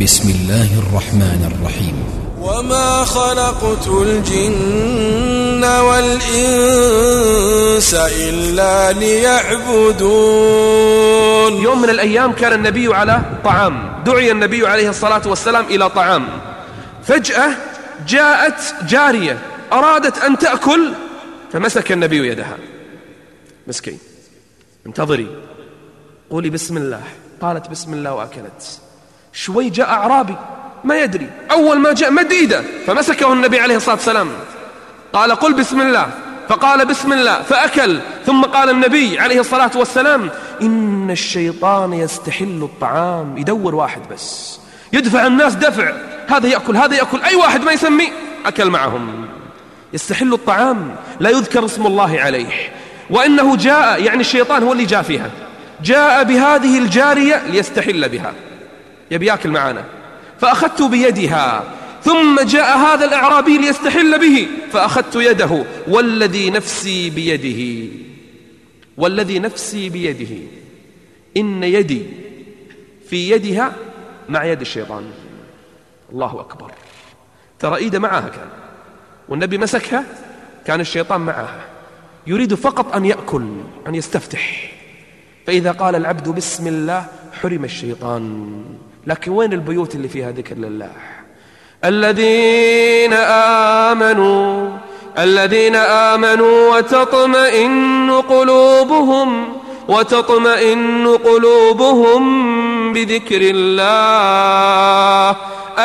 بسم الله الرحمن الرحيم. وما خلقت الجن والإنس إلا ليعبدون. يوم من الأيام كان النبي على طعام. دعي النبي عليه الصلاة والسلام إلى طعام. فجأة جاءت جارية. أرادت أن تأكل فمسك النبي يدها. مسكين انتظري. قولي بسم الله. قالت بسم الله وأكلت. شوي جاء أعرابي ما يدري. أول ما جاء مد إيده فمسكه النبي عليه الصلاة والسلام. قال قل بسم الله. فقال بسم الله فأكل. ثم قال النبي عليه الصلاة والسلام إن الشيطان يستحل الطعام. يدور واحد بس. يدفع الناس دفع. هذا يأكل هذا يأكل. أي واحد ما يسمي أكل معهم. يستحل الطعام. لا يذكر اسم الله عليه. وإنه جاء يعني الشيطان هو اللي جاء فيها. جاء بهذه الجارية ليستحل بها. يبي ياكل معنا فأخذت بيدها ثم جاء هذا الأعرابي ليستحل به. فأخذت يده والذي نفسي بيده والذي نفسي بيده. إن يدي في يدها مع يد الشيطان. الله أكبر. ترى إيده معها كان. والنبي مسكها كان الشيطان معها. يريد فقط أن يأكل أن يستفتح. فإذا قال العبد بسم الله حرم الشيطان. لكن وين البيوت اللي فيها ذكر لله؟ الذين آمنوا الذين آمنوا وتطمئن قلوبهم وتطمئن قلوبهم بذكر الله.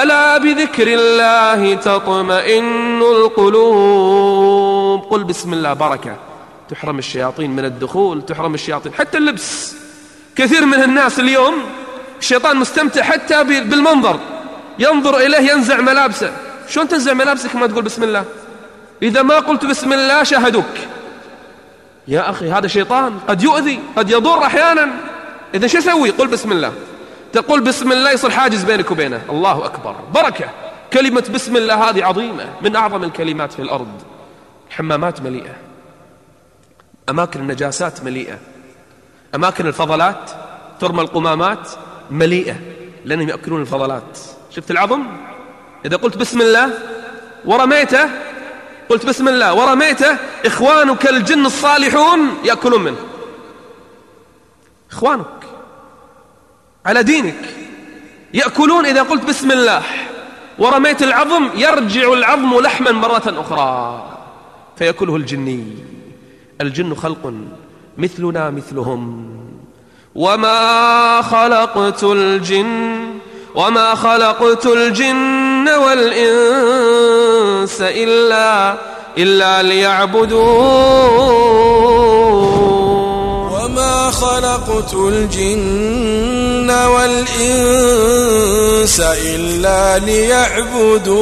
ألا بذكر الله تطمئن القلوب؟ قل بسم الله بركة. تحرم الشياطين من الدخول تحرم الشياطين حتى اللبس. كثير من الناس اليوم الشيطان مستمتع حتى بالمنظر. ينظر إليه ينزع ملابسه. شلون تنزع ملابسك ما تقول بسم الله؟ إذا ما قلت بسم الله شاهدوك يا أخي هذا شيطان قد يؤذي قد يضر أحيانا. إذا شو يسوي قل بسم الله. تقول بسم الله يصير حاجز بينك وبينه. الله أكبر. بركة. كلمة بسم الله هذه عظيمة. من أعظم الكلمات في الأرض. حمامات مليئة. أماكن النجاسات مليئة. أماكن الفضلات. ترمى القمامات. مليئة لأنهم يأكلون الفضلات. شفت العظم؟ إذا قلت بسم الله ورميته قلت بسم الله ورميته إخوانك الجن الصالحون يأكلون منه. إخوانك على دينك يأكلون إذا قلت بسم الله ورميت العظم يرجع العظم لحما مرة أخرى فيأكله الجني. الجن خلق مثلنا مثلهم. وما خلقت الجن وما خلقت الجن والإنس إلا إلا ليعبدون. وما خلقت الجن والإنس إلا ليعبدون.